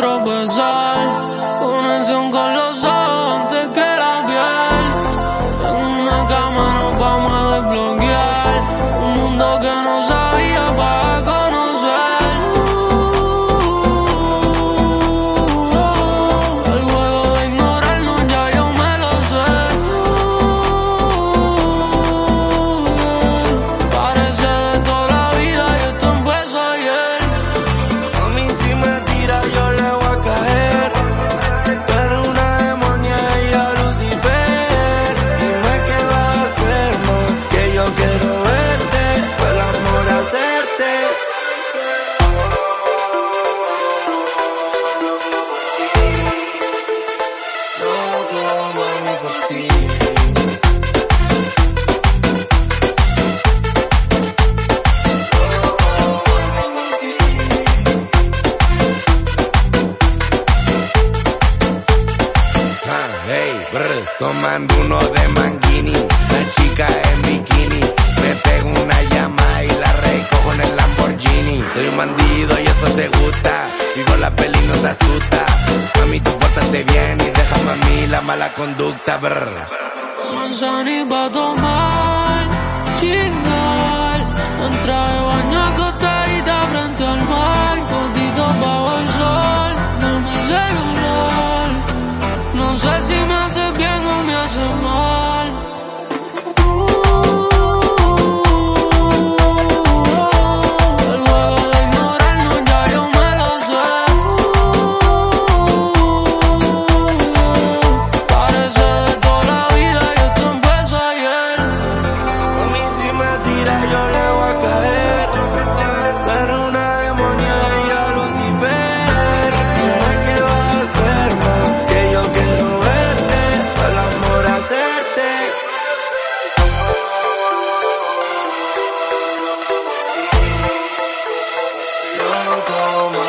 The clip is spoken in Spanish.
Conexión con los ojos tomando uno de manguini, la chica en bikini, me pego una llama y la recojo en el Lamborghini. Soy un bandido y eso te gusta, vivo la peli no te asusta. Mami, tú pórtate bien y déjame a mí la mala conducta, brr. Tomar, go.